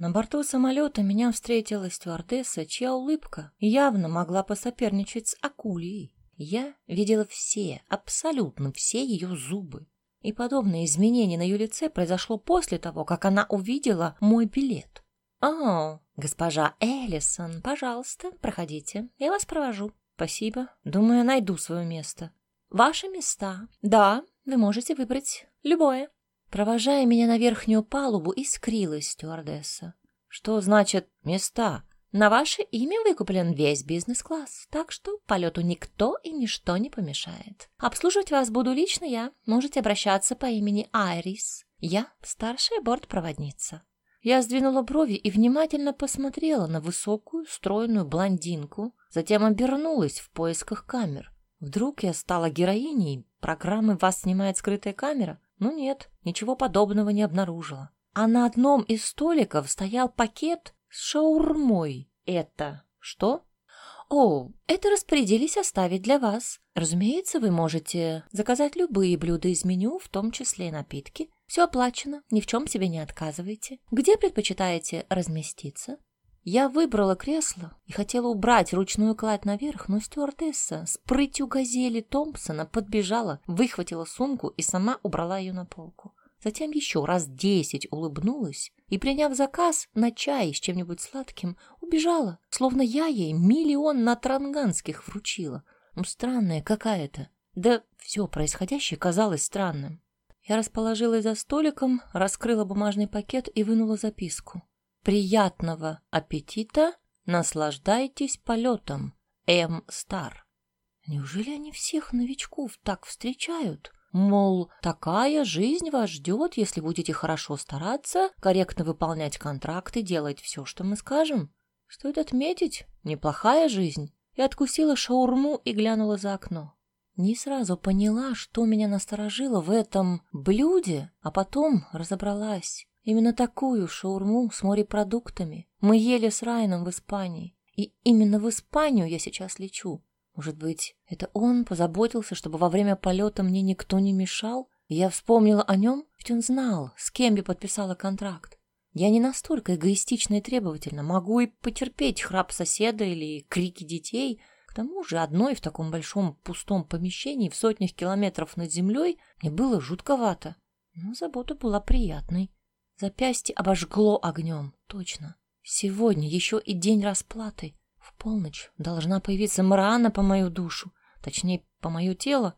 На борту самолета меня встретила стюардесса, чья улыбка явно могла посоперничать с акулией. Я видела все, абсолютно все ее зубы. И подобное изменение на ее лице произошло после того, как она увидела мой билет. «О, госпожа Эллисон, пожалуйста, проходите, я вас провожу». «Спасибо. Думаю, найду свое место». «Ваши места. Да, вы можете выбрать любое». Провожая меня на верхнюю палубу, искрилась стюардесса. «Что значит места?» «На ваше имя выкуплен весь бизнес-класс, так что полету никто и ничто не помешает. Обслуживать вас буду лично я. Можете обращаться по имени Айрис. Я старшая бортпроводница». Я сдвинула брови и внимательно посмотрела на высокую, стройную блондинку, затем обернулась в поисках камер. Вдруг я стала героиней программы «Вас снимает скрытая камера»? Ну нет, ничего подобного не обнаружила. А на одном из столиков стоял пакет с шаурмой. Это что? О, это распорядились оставить для вас. Разумеется, вы можете заказать любые блюда из меню, в том числе и напитки. Все оплачено, ни в чем себе не отказывайте. Где предпочитаете разместиться? Я выбрала кресло и хотела убрать ручную кладь наверх, но стюардесса с прытью газели Томпсона подбежала, выхватила сумку и сама убрала ее на полку. Затем еще раз десять улыбнулась и, приняв заказ на чай с чем-нибудь сладким, убежала, словно я ей миллион на транганских вручила. Ну, странная какая-то. Да все происходящее казалось странным. Я расположилась за столиком, раскрыла бумажный пакет и вынула записку. Приятного аппетита, наслаждайтесь полетом. М. Стар. Неужели они всех новичков так встречают? Мол, такая жизнь вас ждет, если будете хорошо стараться, корректно выполнять контракты, делать все, что мы скажем. Стоит отметить, неплохая жизнь. Я откусила шаурму и глянула за окно. Не сразу поняла, что меня насторожило в этом блюде, а потом разобралась. Именно такую шаурму с морепродуктами мы ели с Райаном в Испании. И именно в Испанию я сейчас лечу. Может быть, это он позаботился, чтобы во время полета мне никто не мешал? Я вспомнила о нем, ведь он знал, с кем я подписала контракт. Я не настолько эгоистична и требовательна. Могу и потерпеть храп соседа или крики детей. К тому же одной в таком большом пустом помещении в сотнях километров над землей мне было жутковато. Но забота была приятной. Запястье обожгло огнем. Точно. Сегодня еще и день расплаты. В полночь должна появиться Мрана по мою душу, точнее, по мое тело.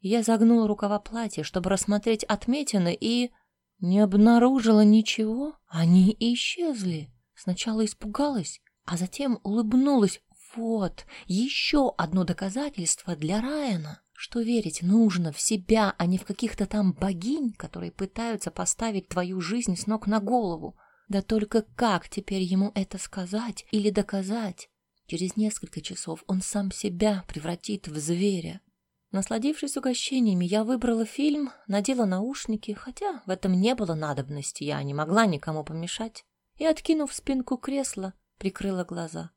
Я загнула рукава платья, чтобы рассмотреть отметины, и не обнаружила ничего. Они исчезли. Сначала испугалась, а затем улыбнулась. Вот, еще одно доказательство для Райана что верить нужно в себя, а не в каких-то там богинь, которые пытаются поставить твою жизнь с ног на голову. Да только как теперь ему это сказать или доказать? Через несколько часов он сам себя превратит в зверя. Насладившись угощениями, я выбрала фильм, надела наушники, хотя в этом не было надобности, я не могла никому помешать, и, откинув спинку кресла, прикрыла глаза.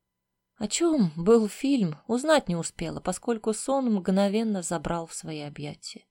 О чем был фильм, узнать не успела, поскольку сон мгновенно забрал в свои объятия.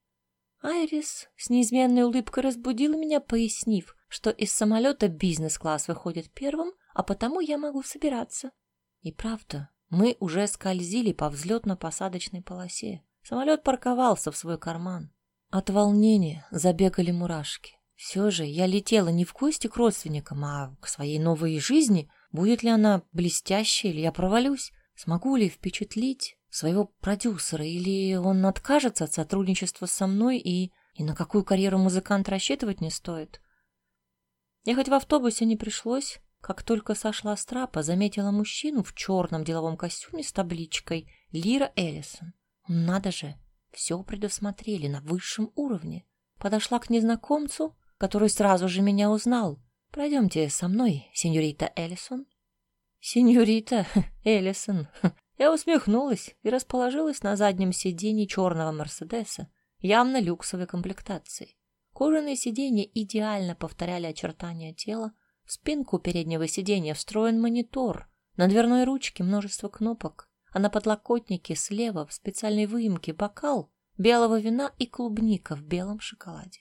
Айрис с неизменной улыбкой разбудила меня, пояснив, что из самолета бизнес-класс выходит первым, а потому я могу собираться. И правда, мы уже скользили по взлетно-посадочной полосе. Самолет парковался в свой карман. От волнения забегали мурашки. Все же я летела не в гости к родственникам, а к своей новой жизни, Будет ли она блестящей, или я провалюсь? Смогу ли впечатлить своего продюсера, или он откажется от сотрудничества со мной, и, и на какую карьеру музыкант рассчитывать не стоит? Ехать в автобусе не пришлось. Как только сошла с трапа, заметила мужчину в черном деловом костюме с табличкой «Лира Эллисон». Надо же, все предусмотрели на высшем уровне. Подошла к незнакомцу, который сразу же меня узнал. Пройдемте со мной, сеньорита Эллисон. Сеньорита Эллисон. Я усмехнулась и расположилась на заднем сиденье черного Мерседеса, явно люксовой комплектации. Кожаные сиденья идеально повторяли очертания тела. В спинку переднего сиденья встроен монитор. На дверной ручке множество кнопок, а на подлокотнике слева в специальной выемке бокал белого вина и клубника в белом шоколаде.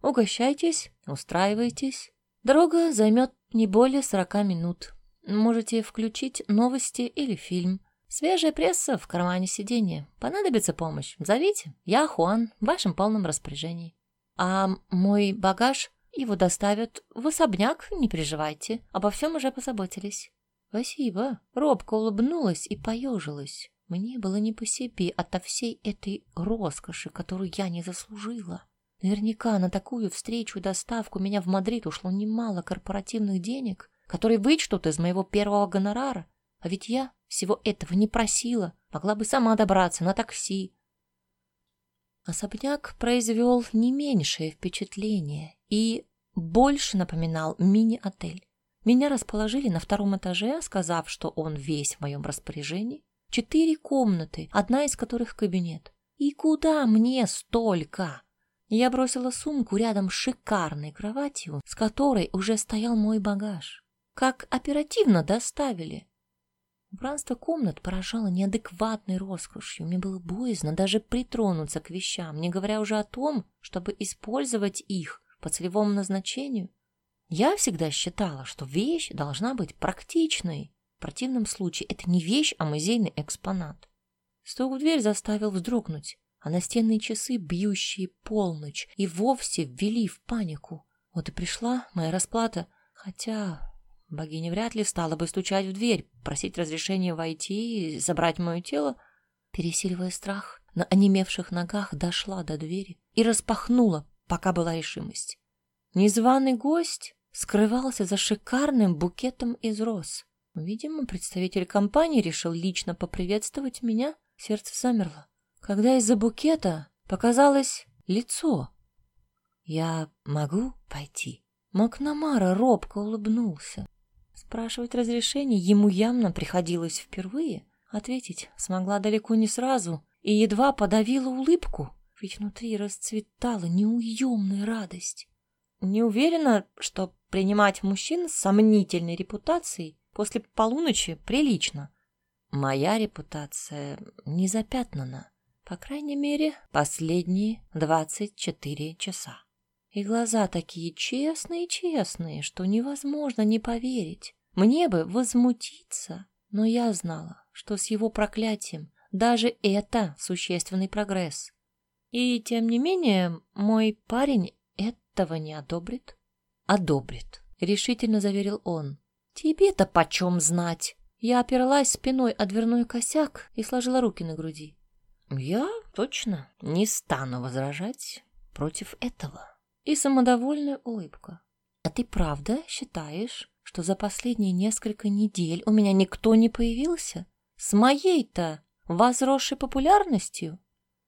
Угощайтесь, устраивайтесь. Дорога займет Не более сорока минут. Можете включить новости или фильм. Свежая пресса в кармане сиденья. Понадобится помощь. Зовите. Я Хуан, в вашем полном распоряжении. А мой багаж его доставят в особняк, не переживайте. Обо всем уже позаботились. Спасибо. Робко улыбнулась и поежилась. Мне было не по себе ото всей этой роскоши, которую я не заслужила. Наверняка на такую встречу и доставку меня в Мадрид ушло немало корпоративных денег, которые вычтут из моего первого гонорара. А ведь я всего этого не просила, могла бы сама добраться на такси. Особняк произвел не меньшее впечатление и больше напоминал мини-отель. Меня расположили на втором этаже, сказав, что он весь в моем распоряжении. Четыре комнаты, одна из которых кабинет. И куда мне столько? Я бросила сумку рядом с шикарной кроватью, с которой уже стоял мой багаж. Как оперативно доставили. Убранство комнат поражало неадекватной роскошью. Мне было боязно даже притронуться к вещам, не говоря уже о том, чтобы использовать их по целевому назначению. Я всегда считала, что вещь должна быть практичной. В противном случае это не вещь, а музейный экспонат. Стук в дверь заставил вздрогнуть, а настенные часы, бьющие полночь, и вовсе ввели в панику. Вот и пришла моя расплата, хотя богиня вряд ли стала бы стучать в дверь, просить разрешения войти и забрать мое тело. Пересиливая страх, на онемевших ногах дошла до двери и распахнула, пока была решимость. Незваный гость скрывался за шикарным букетом из роз. Видимо, представитель компании решил лично поприветствовать меня. Сердце замерло. Когда из-за букета показалось лицо. «Я могу пойти?» Макнамара робко улыбнулся. Спрашивать разрешение ему явно приходилось впервые. Ответить смогла далеко не сразу и едва подавила улыбку, ведь внутри расцветала неуемная радость. Не уверена, что принимать мужчин с сомнительной репутацией после полуночи прилично. Моя репутация не запятнана, по крайней мере, последние двадцать четыре часа. И глаза такие честные-честные, что невозможно не поверить. Мне бы возмутиться, но я знала, что с его проклятием даже это существенный прогресс. И тем не менее, мой парень этого не одобрит? Одобрит, решительно заверил он. Тебе-то почем знать? Я оперлась спиной о дверной косяк и сложила руки на груди. Я точно не стану возражать против этого. И самодовольная улыбка. А ты правда считаешь, что за последние несколько недель у меня никто не появился? С моей-то возросшей популярностью?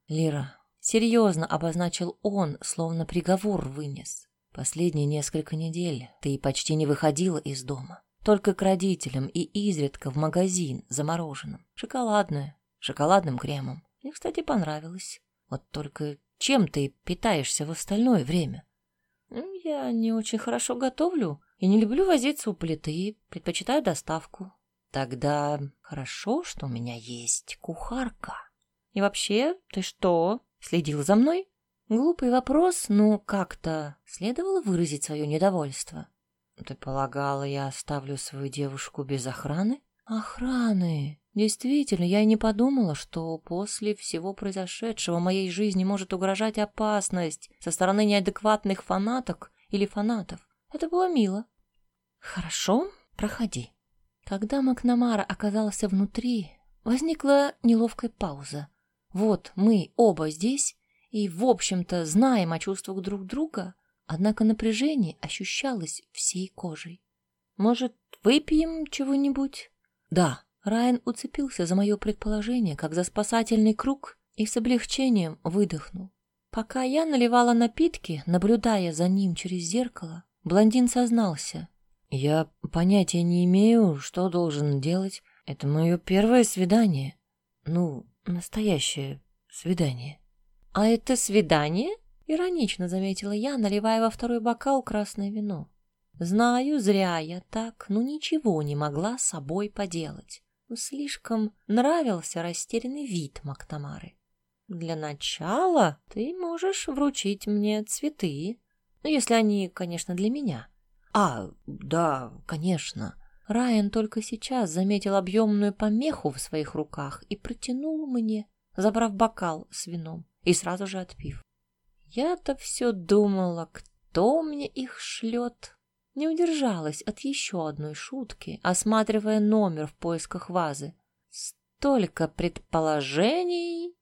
Лира, Серьезно обозначил он, словно приговор вынес. Последние несколько недель ты почти не выходила из дома. Только к родителям и изредка в магазин за мороженым. Шоколадное, шоколадным кремом. Мне, кстати, понравилось. Вот только чем ты питаешься в остальное время? Я не очень хорошо готовлю и не люблю возиться у плиты, предпочитаю доставку. Тогда хорошо, что у меня есть кухарка. И вообще, ты что, Следил за мной? Глупый вопрос, но как-то следовало выразить свое недовольство. Ты полагала, я оставлю свою девушку без охраны? Охраны! Действительно, я и не подумала, что после всего произошедшего моей жизни может угрожать опасность со стороны неадекватных фанаток или фанатов. Это было мило. Хорошо, проходи. Когда Макнамара оказался внутри, возникла неловкая пауза. Вот мы оба здесь и, в общем-то, знаем о чувствах друг друга, однако напряжение ощущалось всей кожей. Может, выпьем чего-нибудь? Да, Райан уцепился за мое предположение, как за спасательный круг, и с облегчением выдохнул. Пока я наливала напитки, наблюдая за ним через зеркало, блондин сознался. «Я понятия не имею, что должен делать. Это мое первое свидание. Ну, Настоящее свидание. А это свидание? Иронично заметила я, наливая во второй бокал красное вино. Знаю, зря я так, но ничего не могла с собой поделать. Слишком нравился растерянный вид Мактамары. Для начала ты можешь вручить мне цветы, ну, если они, конечно, для меня. А, да, конечно. Райан только сейчас заметил объемную помеху в своих руках и протянул мне, забрав бокал с вином и сразу же отпив. Я-то все думала, кто мне их шлет. Не удержалась от еще одной шутки, осматривая номер в поисках вазы. Столько предположений.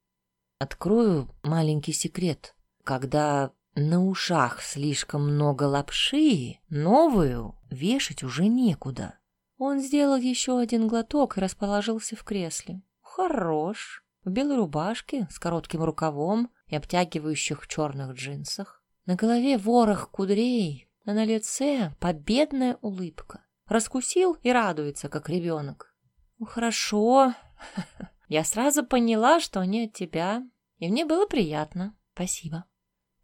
Открою маленький секрет. Когда на ушах слишком много лапши, новую вешать уже некуда. Он сделал еще один глоток и расположился в кресле. Хорош. В белой рубашке с коротким рукавом и обтягивающих черных джинсах. На голове ворох кудрей, а на лице победная улыбка. Раскусил и радуется, как ребенок. Ну, хорошо. Я сразу поняла, что они от тебя, и мне было приятно. Спасибо.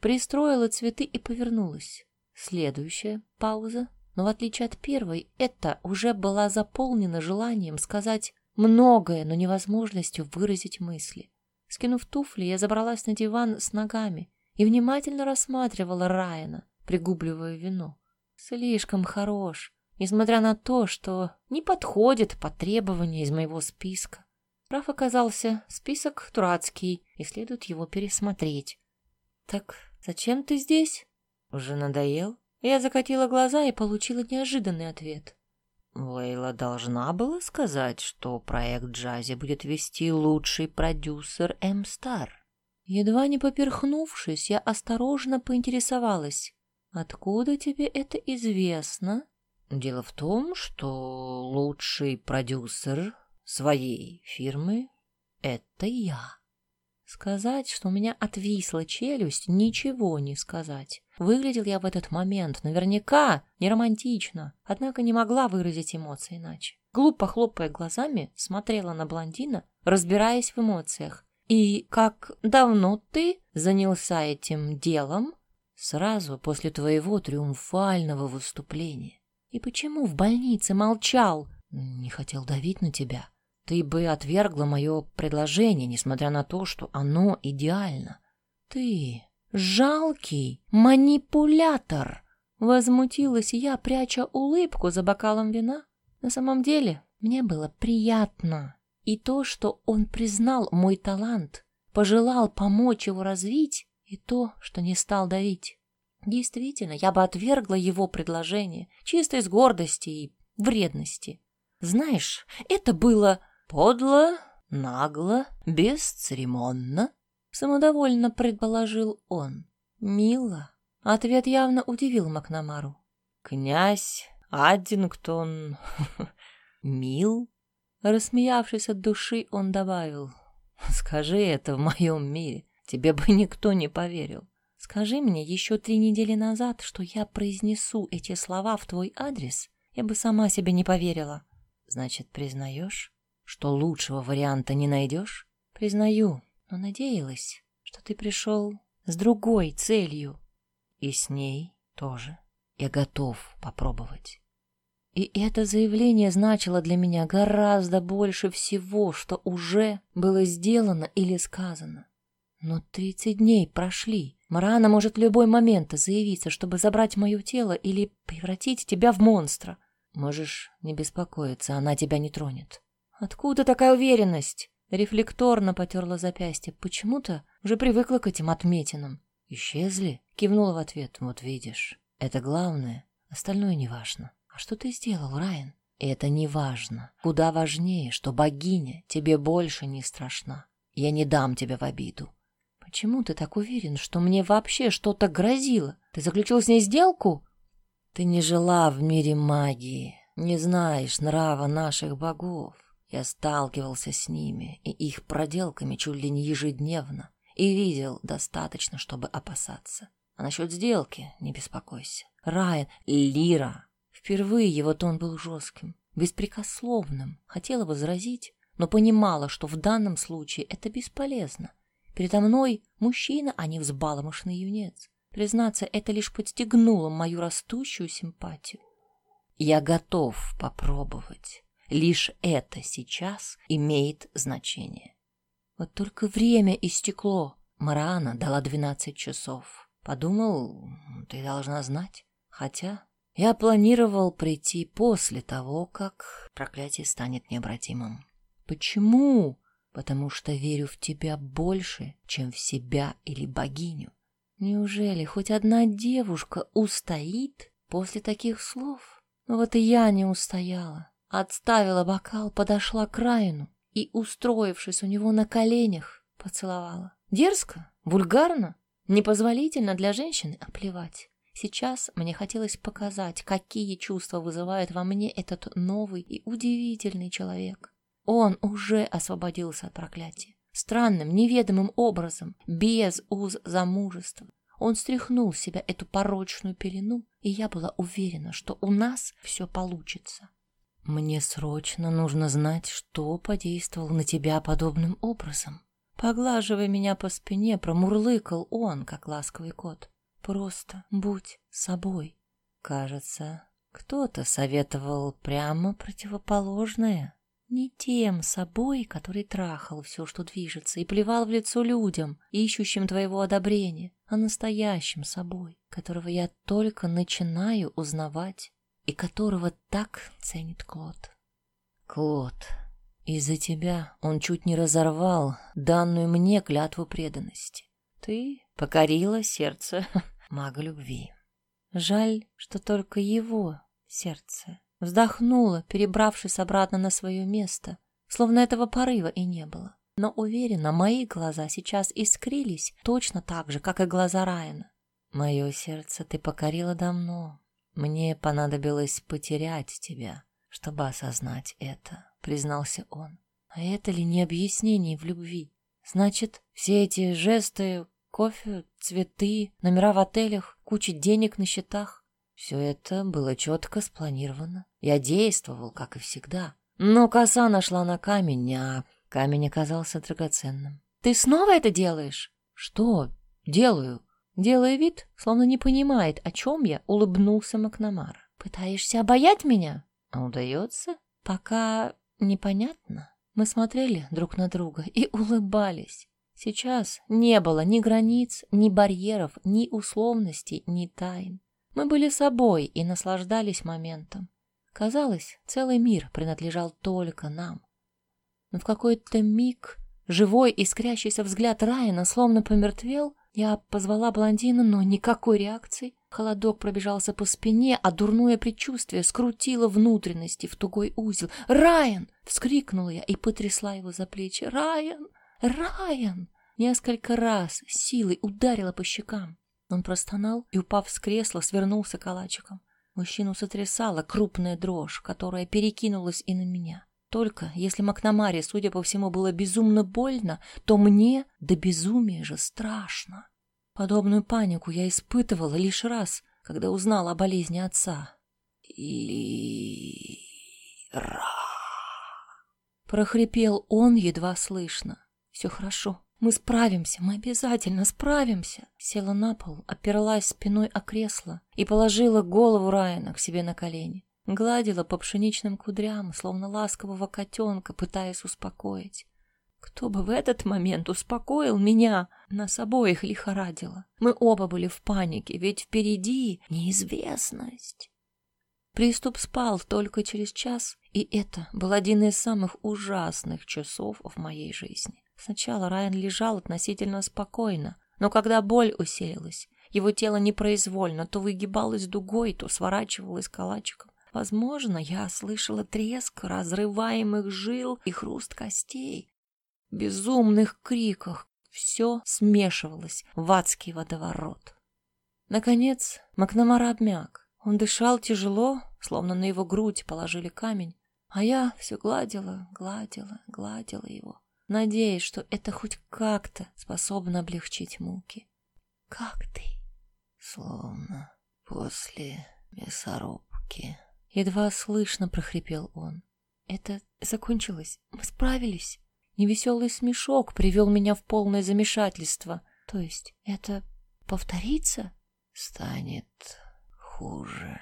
Пристроила цветы и повернулась. Следующая пауза. Но в отличие от первой, это уже была заполнена желанием сказать многое, но невозможностью выразить мысли. Скинув туфли, я забралась на диван с ногами и внимательно рассматривала Райана, пригубливая вино. Слишком хорош, несмотря на то, что не подходит по требованию из моего списка. Прав оказался, список дурацкий, и следует его пересмотреть. «Так зачем ты здесь?» «Уже надоел?» Я закатила глаза и получила неожиданный ответ. Лейла должна была сказать, что проект Джази будет вести лучший продюсер М-Стар. Едва не поперхнувшись, я осторожно поинтересовалась. «Откуда тебе это известно?» «Дело в том, что лучший продюсер своей фирмы — это я». Сказать, что у меня отвисла челюсть, ничего не сказать. Выглядел я в этот момент наверняка не романтично, однако не могла выразить эмоции иначе. Глупо хлопая глазами, смотрела на блондина, разбираясь в эмоциях. «И как давно ты занялся этим делом?» «Сразу после твоего триумфального выступления». «И почему в больнице молчал?» «Не хотел давить на тебя. Ты бы отвергла мое предложение, несмотря на то, что оно идеально. Ты жалкий манипулятор!» Возмутилась я, пряча улыбку за бокалом вина. На самом деле мне было приятно. И то, что он признал мой талант, пожелал помочь его развить, и то, что не стал давить. Действительно, я бы отвергла его предложение, чисто из гордости и вредности. Знаешь, это было Подло, нагло, бесцеремонно, самодовольно предположил он. Мило. Ответ явно удивил Макнамару. Князь Аддингтон мил? Рассмеявшись от души, он добавил. Скажи это в моем мире, тебе бы никто не поверил. Скажи мне еще три недели назад, что я произнесу эти слова в твой адрес, я бы сама себе не поверила. Значит, признаешь? что лучшего варианта не найдешь? Признаю, но надеялась, что ты пришел с другой целью. И с ней тоже. Я готов попробовать. И это заявление значило для меня гораздо больше всего, что уже было сделано или сказано. Но тридцать дней прошли. Марана может в любой момент заявиться, чтобы забрать мое тело или превратить тебя в монстра. Можешь не беспокоиться, она тебя не тронет. Откуда такая уверенность? Рефлекторно потерла запястье. Почему-то уже привыкла к этим отметинам. Исчезли? Кивнула в ответ. Вот видишь, это главное. Остальное не важно. А что ты сделал, Райан? Это не важно. Куда важнее, что богиня тебе больше не страшна. Я не дам тебя в обиду. Почему ты так уверен, что мне вообще что-то грозило? Ты заключил с ней сделку? Ты не жила в мире магии, не знаешь нрава наших богов. Я сталкивался с ними и их проделками чуть ли не ежедневно и видел достаточно, чтобы опасаться. А насчет сделки не беспокойся. Райан, Лира. Впервые его тон был жестким, беспрекословным. Хотела возразить, но понимала, что в данном случае это бесполезно. Передо мной мужчина, а не взбаломошный юнец. Признаться, это лишь подстегнуло мою растущую симпатию. Я готов попробовать. Лишь это сейчас имеет значение. Вот только время истекло. Марана дала двенадцать часов. Подумал, ты должна знать. Хотя Я планировал прийти после того, как проклятие станет необратимым. Почему? Потому что верю в тебя больше, чем в себя или богиню. Неужели хоть одна девушка устоит после таких слов? Ну вот и я не устояла. Отставила бокал, подошла к Райну и, устроившись у него на коленях, поцеловала. Дерзко? Вульгарно? Непозволительно для женщины? А плевать. Сейчас мне хотелось показать, какие чувства вызывает во мне этот новый и удивительный человек. Он уже освободился от проклятия. Странным, неведомым образом, без уз замужества. Он стряхнул с себя эту порочную пелену, и я была уверена, что у нас все получится. Мне срочно нужно знать, что подействовало на тебя подобным образом. Поглаживая меня по спине, промурлыкал он, как ласковый кот. Просто будь собой. Кажется, кто-то советовал прямо противоположное. Не тем собой, который трахал все, что движется, и плевал в лицо людям, ищущим твоего одобрения, а настоящим собой, которого я только начинаю узнавать и которого так ценит Клод. Клод, из-за тебя он чуть не разорвал данную мне клятву преданности. Ты покорила сердце мага любви. Жаль, что только его сердце вздохнула, перебравшись обратно на свое место, словно этого порыва и не было. Но уверена, мои глаза сейчас искрились точно так же, как и глаза Райана. Мое сердце ты покорила давно. Мне понадобилось потерять тебя, чтобы осознать это, признался он. А это ли не объяснение в любви? Значит, все эти жесты, кофе, цветы, номера в отелях, куча денег на счетах все это было четко спланировано. Я действовал, как и всегда. Но коса нашла на камень, а камень оказался драгоценным. «Ты снова это делаешь?» «Что? Делаю?» Делая вид, словно не понимает, о чем я, улыбнулся Макнамара. «Пытаешься обаять меня?» «А удается?» «Пока непонятно». Мы смотрели друг на друга и улыбались. Сейчас не было ни границ, ни барьеров, ни условностей, ни тайн. Мы были собой и наслаждались моментом. Казалось, целый мир принадлежал только нам. Но в какой-то миг живой искрящийся взгляд Райана словно помертвел. Я позвала блондина, но никакой реакции. Холодок пробежался по спине, а дурное предчувствие скрутило внутренности в тугой узел. «Райан!» — вскрикнула я и потрясла его за плечи. «Райан! Райан!» Несколько раз силой ударила по щекам. Он простонал и, упав с кресла, свернулся калачиком. Мужчину сотрясала крупная дрожь, которая перекинулась и на меня. Только если Макнамаре, судя по всему, было безумно больно, то мне до безумия же страшно. Подобную панику я испытывала лишь раз, когда узнала о болезни отца. «Лира!» Прохрипел он едва слышно. «Все хорошо. Мы справимся, мы обязательно справимся. Села на пол, оперлась спиной о кресло и положила голову Райана к себе на колени. Гладила по пшеничным кудрям, словно ласкового котенка, пытаясь успокоить. Кто бы в этот момент успокоил меня? Нас обоих лихорадило. Мы оба были в панике, ведь впереди неизвестность. Приступ спал только через час, и это был один из самых ужасных часов в моей жизни. Сначала Райан лежал относительно спокойно, но когда боль усилилась, его тело непроизвольно то выгибалось дугой, то сворачивалось калачиком. Возможно, я слышала треск разрываемых жил и хруст костей. Безумных криках все смешивалось в адский водоворот. Наконец Макнамара обмяк. Он дышал тяжело, словно на его грудь положили камень, а я все гладила, гладила, гладила его надеясь, что это хоть как-то способно облегчить муки. «Как ты?» «Словно после мясорубки», — едва слышно прохрипел он. «Это закончилось? Мы справились?» Невеселый смешок привел меня в полное замешательство. То есть это повторится? Станет хуже.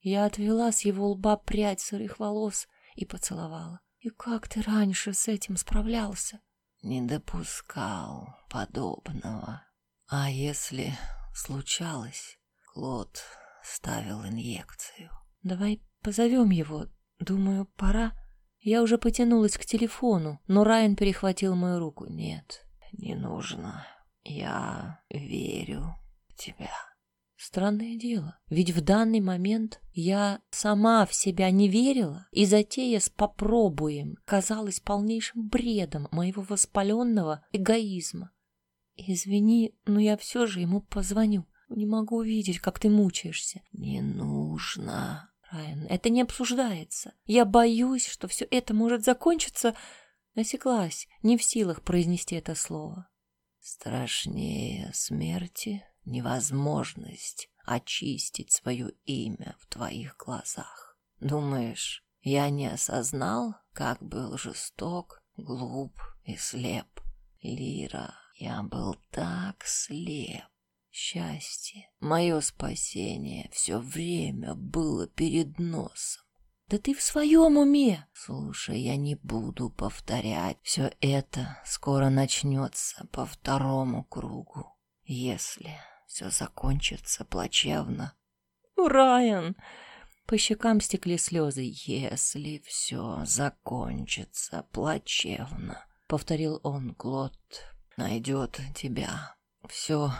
Я отвела с его лба прядь сырых волос и поцеловала. И как ты раньше с этим справлялся? Не допускал подобного. А если случалось, Клод ставил инъекцию. Давай позовем его. Думаю, пора. Я уже потянулась к телефону, но Райан перехватил мою руку. Нет, не нужно. Я верю в тебя. Странное дело, ведь в данный момент я сама в себя не верила, и затея с «попробуем» казалась полнейшим бредом моего воспаленного эгоизма. Извини, но я все же ему позвоню. Не могу увидеть, как ты мучаешься. Не нужно. Райан, это не обсуждается. Я боюсь, что все это может закончиться... Насеклась, не в силах произнести это слово. Страшнее смерти невозможность очистить свое имя в твоих глазах. Думаешь, я не осознал, как был жесток, глуп и слеп? Лира, я был так слеп. Счастье, мое спасение все время было перед носом. Да ты в своем уме? Слушай, я не буду повторять. Все это скоро начнется по второму кругу. Если все закончится плачевно. Райан! По щекам стекли слезы. Если все закончится плачевно, повторил он, Клод, найдет тебя. Все,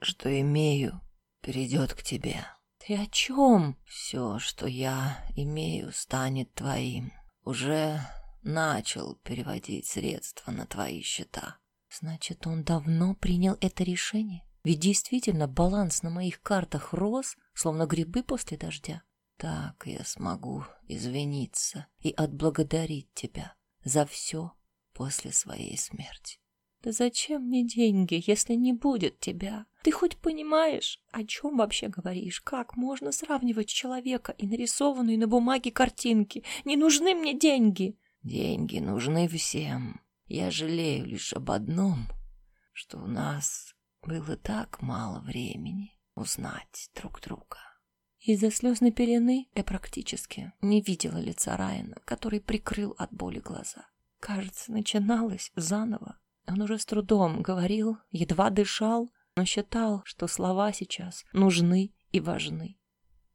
что имею, перейдет к тебе. Ты о чем? Все, что я имею, станет твоим. Уже начал переводить средства на твои счета. Значит, он давно принял это решение? Ведь действительно баланс на моих картах рос, словно грибы после дождя. Так я смогу извиниться и отблагодарить тебя за все после своей смерти. Да зачем мне деньги, если не будет тебя? Ты хоть понимаешь, о чем вообще говоришь? Как можно сравнивать человека и нарисованные на бумаге картинки? Не нужны мне деньги. Деньги нужны всем. Я жалею лишь об одном, что у нас было так мало времени узнать друг друга. Из-за слезной пелены я практически не видела лица Райана, который прикрыл от боли глаза. Кажется, начиналось заново. Он уже с трудом говорил, едва дышал, но считал, что слова сейчас нужны и важны.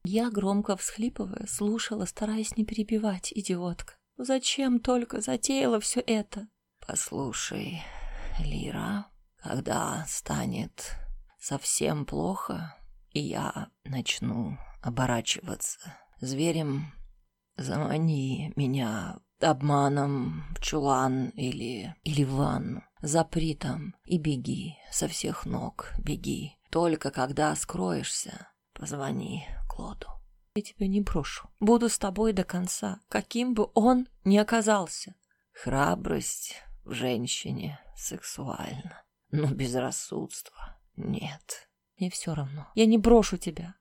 Я, громко всхлипывая, слушала, стараясь не перебивать, идиотка. Зачем только затеяла все это? Послушай, Лира, когда станет совсем плохо, и я начну оборачиваться зверем, замани меня обманом в чулан или, или в ванну. Запри там и беги, со всех ног беги. Только когда скроешься, позвони Клоду. Я тебя не брошу. Буду с тобой до конца, каким бы он ни оказался. Храбрость в женщине сексуально, но безрассудство нет. Мне все равно. Я не брошу тебя.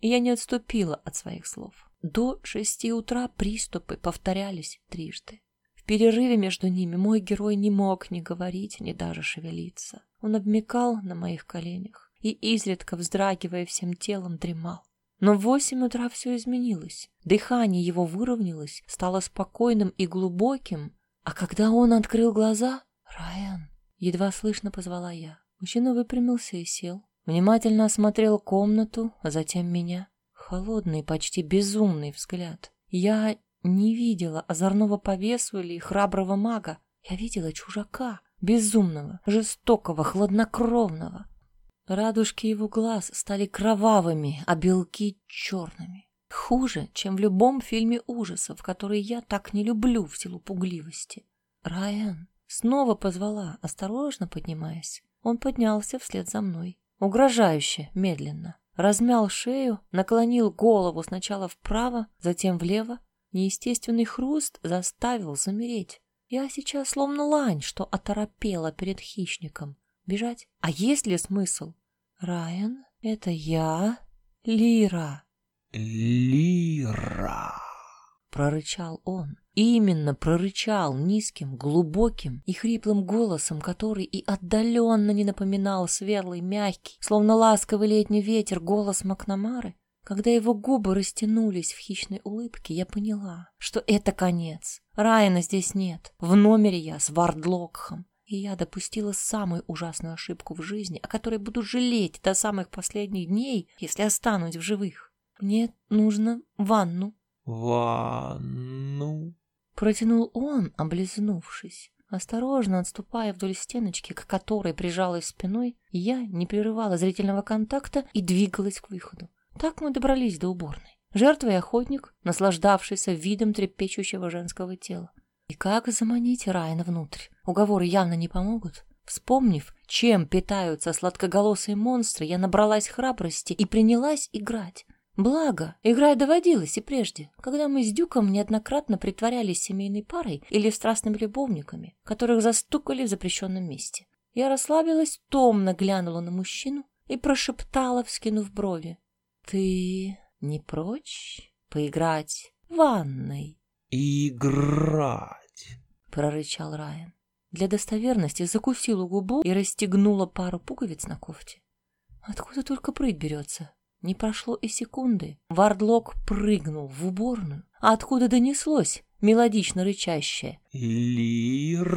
Я не отступила от своих слов. До шести утра приступы повторялись трижды. В перерыве между ними мой герой не мог ни говорить, ни даже шевелиться. Он обмекал на моих коленях и, изредка вздрагивая всем телом, дремал. Но в восемь утра все изменилось. Дыхание его выровнялось, стало спокойным и глубоким, а когда он открыл глаза... «Райан!» — едва слышно позвала я. Мужчина выпрямился и сел. Внимательно осмотрел комнату, а затем меня. Холодный, почти безумный взгляд. Я не видела озорного повесу или храброго мага. Я видела чужака, безумного, жестокого, хладнокровного. Радужки его глаз стали кровавыми, а белки — черными. Хуже, чем в любом фильме ужасов, который я так не люблю в силу пугливости. Райан снова позвала, осторожно поднимаясь. Он поднялся вслед за мной, угрожающе, медленно. Размял шею, наклонил голову сначала вправо, затем влево. Неестественный хруст заставил замереть. Я сейчас словно лань, что оторопела перед хищником. Бежать? А есть ли смысл? Райан, это я, Лира. «Лира!» — прорычал он. Именно прорычал низким, глубоким и хриплым голосом, который и отдаленно не напоминал светлый, мягкий, словно ласковый летний ветер, голос Макнамары. Когда его губы растянулись в хищной улыбке, я поняла, что это конец. Райана здесь нет. В номере я с Вардлокхом. И я допустила самую ужасную ошибку в жизни, о которой буду жалеть до самых последних дней, если останусь в живых. Мне нужно ванну. Ванну? Протянул он, облизнувшись. Осторожно отступая вдоль стеночки, к которой прижалась спиной, я не прерывала зрительного контакта и двигалась к выходу. Так мы добрались до уборной. Жертва и охотник, наслаждавшийся видом трепещущего женского тела. И как заманить Райана внутрь? Уговоры явно не помогут. Вспомнив, чем питаются сладкоголосые монстры, я набралась храбрости и принялась играть. Благо, играть доводилось и прежде, когда мы с Дюком неоднократно притворялись семейной парой или страстными любовниками, которых застукали в запрещенном месте. Я расслабилась, томно глянула на мужчину и прошептала, вскинув брови. «Ты не прочь поиграть в ванной?» «Играть!» — прорычал Райан. Для достоверности закусила губу и расстегнула пару пуговиц на кофте. Откуда только прыть берется? Не прошло и секунды. Вардлок прыгнул в уборную, а откуда донеслось мелодично рычащее «Лира!»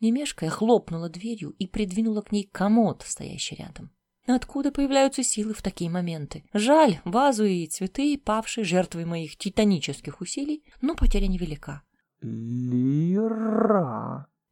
Немешкая хлопнула дверью и придвинула к ней комод, стоящий рядом. Откуда появляются силы в такие моменты? Жаль, вазу и цветы, павшие жертвой моих титанических усилий, но потеря невелика. «Лира!»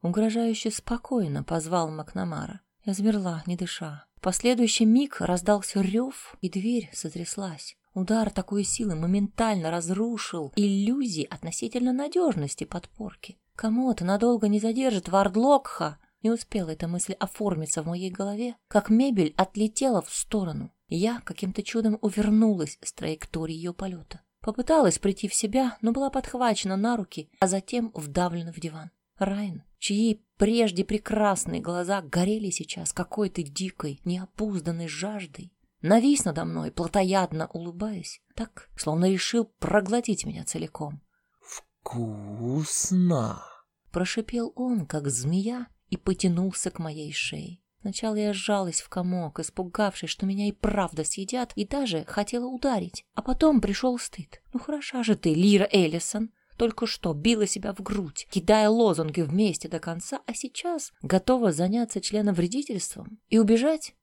Угрожающе спокойно позвал Макнамара. Я замерла, не дыша. Последующий миг раздался рев, и дверь сотряслась. Удар такой силы моментально разрушил иллюзии относительно надежности подпорки. Кому-то надолго не задержит Вардлокха. Не успела эта мысль оформиться в моей голове, как мебель отлетела в сторону. Я каким-то чудом увернулась с траектории ее полета. Попыталась прийти в себя, но была подхвачена на руки, а затем вдавлена в диван. Райн, чьи прежде прекрасные глаза горели сейчас какой-то дикой, неопузданной жаждой, навис надо мной, плотоядно улыбаясь, так, словно решил проглотить меня целиком. «Вкусно!» — прошипел он, как змея, и потянулся к моей шее. Сначала я сжалась в комок, испугавшись, что меня и правда съедят, и даже хотела ударить. А потом пришел стыд. «Ну хороша же ты, Лира Эллисон!» Только что била себя в грудь, кидая лозунги вместе до конца, а сейчас готова заняться членовредительством и убежать?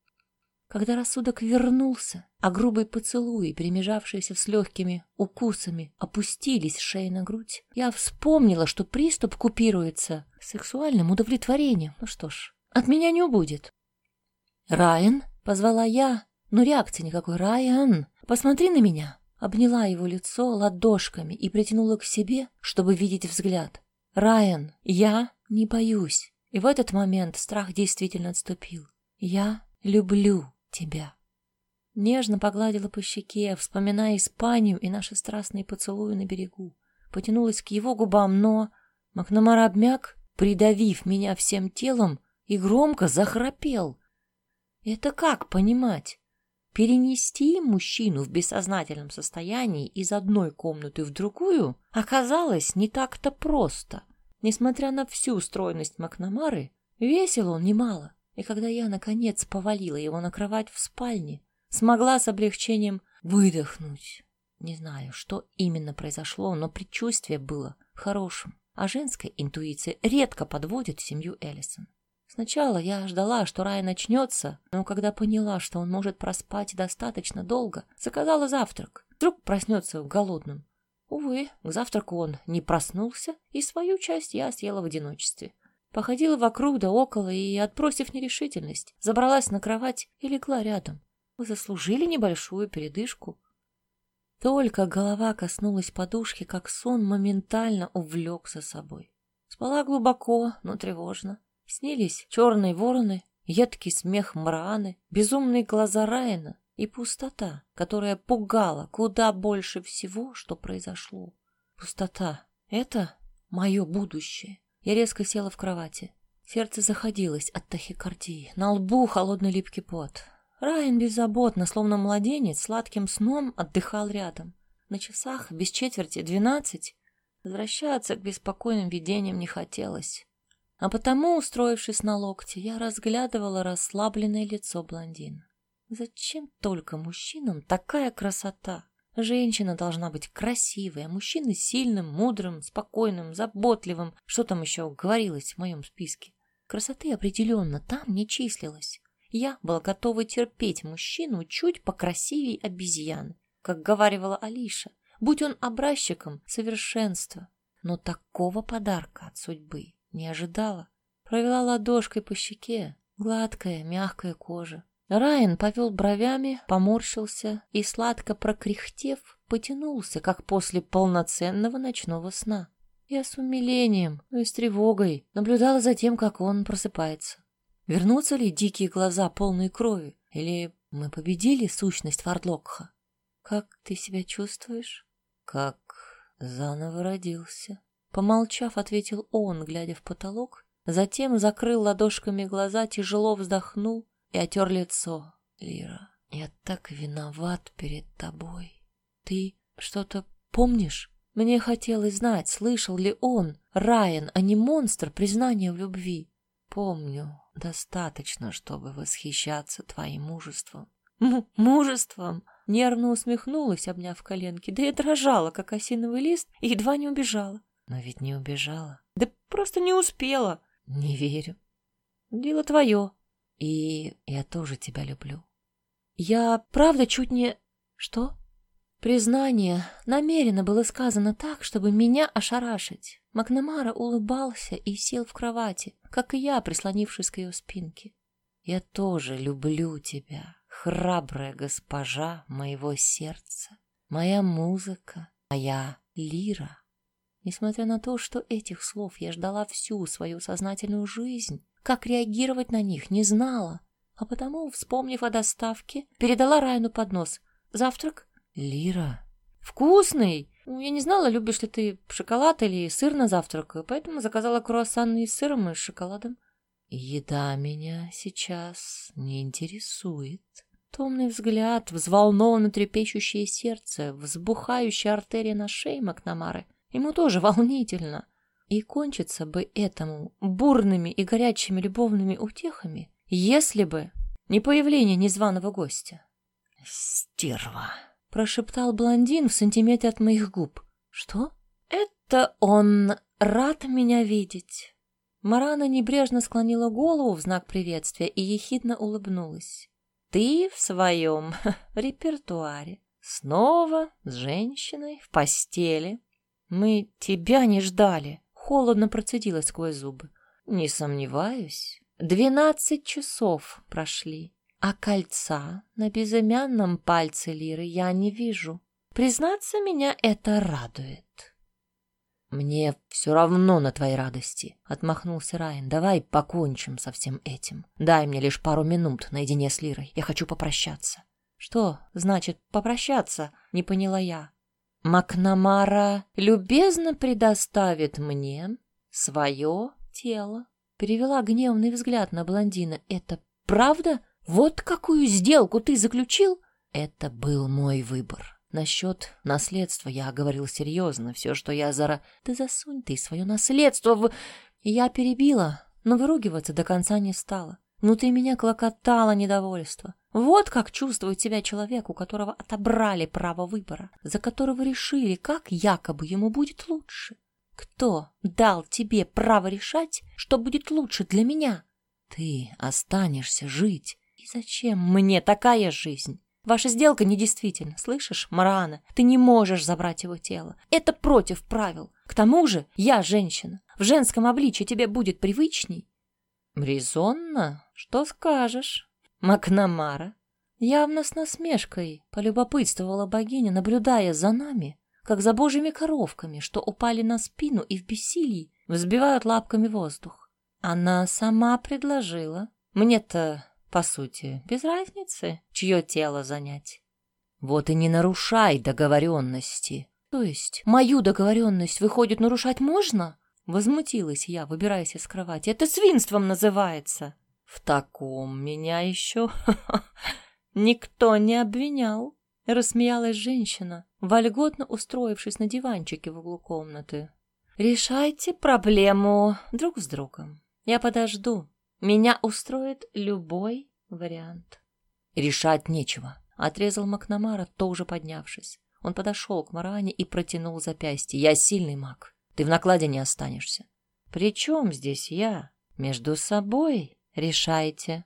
Когда рассудок вернулся, а грубые поцелуи, перемежавшиеся с легкими укусами, опустились шеей на грудь, я вспомнила, что приступ купируется сексуальным удовлетворением. Ну что ж, от меня не убудет. «Райан?» — позвала я, но реакции никакой. «Райан, посмотри на меня!» Обняла его лицо ладошками и притянула к себе, чтобы видеть взгляд. «Райан, я не боюсь». И в этот момент страх действительно отступил. «Я люблю тебя». Нежно погладила по щеке, вспоминая Испанию и наши страстные поцелуи на берегу. Потянулась к его губам, но... Макнамара обмяк, придавив меня всем телом, и громко захрапел. Это как понимать? Перенести мужчину в бессознательном состоянии из одной комнаты в другую оказалось не так-то просто. Несмотря на всю стройность Макнамары, весил он немало, и когда я, наконец, повалила его на кровать в спальне, смогла с облегчением выдохнуть. Не знаю, что именно произошло, но предчувствие было хорошим, а женская интуиция редко подводит семью Эллисон. Сначала я ждала, что рай начнется, но когда поняла, что он может проспать достаточно долго, заказала завтрак. Вдруг проснется голодным. Увы, к завтраку он не проснулся, и свою часть я съела в одиночестве. Походила вокруг да около и, отбросив нерешительность, забралась на кровать и легла рядом. Вы заслужили небольшую передышку. Только голова коснулась подушки, как сон моментально увлек за собой. Спала глубоко, но тревожно. Снились черные вороны, едкий смех Мрааны, безумные глаза Райана и пустота, которая пугала куда больше всего, что произошло. Пустота — это мое будущее. Я резко села в кровати. Сердце заходилось от тахикардии. На лбу холодный липкий пот. Райан беззаботно, словно младенец, сладким сном отдыхал рядом. На часах без четверти двенадцать. Возвращаться к беспокойным видениям не хотелось. А потому, устроившись на локте, я разглядывала расслабленное лицо блондина. Зачем только мужчинам такая красота? Женщина должна быть красивой, а мужчина сильным, мудрым, спокойным, заботливым. Что там еще говорилось в моем списке? Красоты определенно там не числилось. Я была готова терпеть мужчину чуть покрасивей обезьяны, как говаривала Алиша, будь он образчиком совершенства. Но такого подарка от судьбы не ожидала. Провела ладошкой по щеке, гладкая, мягкая кожа. Райан повел бровями, поморщился и, сладко прокряхтев, потянулся, как после полноценного ночного сна. Я с умилением, но и с тревогой наблюдала за тем, как он просыпается. Вернутся ли дикие глаза, полные крови, или мы победили сущность Фардлокха? Как ты себя чувствуешь? Как заново родился. Помолчав, ответил он, глядя в потолок, затем закрыл ладошками глаза, тяжело вздохнул и отер лицо. Лира, я так виноват перед тобой. Ты что-то помнишь? Мне хотелось знать, слышал ли он, Райан, а не монстр, признание в любви. Помню, достаточно, чтобы восхищаться твоим мужеством. М мужеством? Нервно усмехнулась, обняв коленки. Да я дрожала, как осиновый лист, и едва не убежала. Но ведь не убежала. Да просто не успела. Не верю. Дело твое. И я тоже тебя люблю. Я правда чуть не... Что? Признание намеренно было сказано так, чтобы меня ошарашить. Макнамара улыбался и сел в кровати, как и я, прислонившись к ее спинке. Я тоже люблю тебя, храбрая госпожа моего сердца, моя музыка, моя лира. Несмотря на то, что этих слов я ждала всю свою сознательную жизнь, как реагировать на них не знала, а потому, вспомнив о доставке, передала Райну поднос. «Завтрак?» «Лира». «Вкусный!» ну, «Я не знала, любишь ли ты шоколад или сыр на завтрак, поэтому заказала круассаны с сыром и с шоколадом». «Еда меня сейчас не интересует». Томный взгляд, взволнованно трепещущее сердце, взбухающая артерия на шее Макнамары. Ему тоже волнительно. И кончиться бы этому бурными и горячими любовными утехами, если бы не появление незваного гостя. «Стерва!» — прошептал блондин в сантиметре от моих губ. «Что? Это он рад меня видеть!» Марана небрежно склонила голову в знак приветствия и ехидно улыбнулась. «Ты в своем репертуаре. Снова с женщиной в постели. Мы тебя не ждали!» Холодно процедила сквозь зубы. Не сомневаюсь. Двенадцать часов прошли, а кольца на безымянном пальце Лиры я не вижу. Признаться, меня это радует. «Мне все равно на твоей радости», — отмахнулся Райан. «Давай покончим со всем этим. Дай мне лишь пару минут наедине с Лирой. Я хочу попрощаться». «Что значит попрощаться?» — не поняла я. Макнамара любезно предоставит мне свое тело. Перевела гневный взгляд на блондина. Это правда? Вот какую сделку ты заключил? Это был мой выбор. Насчет наследства я говорил серьезно. Все, что я зара... Ты засунь ты свое наследство в... Я перебила, но выругиваться до конца не стала. Внутри меня клокотало недовольство. Вот как чувствует себя человек, у которого отобрали право выбора, за которого решили, как якобы ему будет лучше. Кто дал тебе право решать, что будет лучше для меня? Ты останешься жить. И зачем мне такая жизнь? Ваша сделка недействительна, слышишь, Марана? Ты не можешь забрать его тело. Это против правил. К тому же я женщина. В женском обличье тебе будет привычней. Резонно? Что скажешь? Макнамара? Явно с насмешкой полюбопытствовала богиня, наблюдая за нами, как за божьими коровками, что упали на спину и в бессилии взбивают лапками воздух. Она сама предложила. Мне-то, по сути, без разницы, чье тело занять. Вот и не нарушай договоренности. То есть мою договоренность, выходит, нарушать можно? Возмутилась я, выбираясь из кровати. Это свинством называется. В таком меня еще никто не обвинял. Рассмеялась женщина, вольготно устроившись на диванчике в углу комнаты. Решайте проблему друг с другом. Я подожду. Меня устроит любой вариант. Решать нечего, отрезал Макнамара, тоже поднявшись. Он подошел к Маране и протянул запястье. «Я сильный маг. Ты в накладе не останешься». «При чем здесь я? Между собой решайте».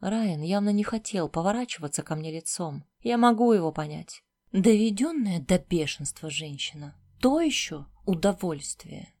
Райан явно не хотел поворачиваться ко мне лицом. Я могу его понять. Доведенная до бешенства женщина. То еще удовольствие.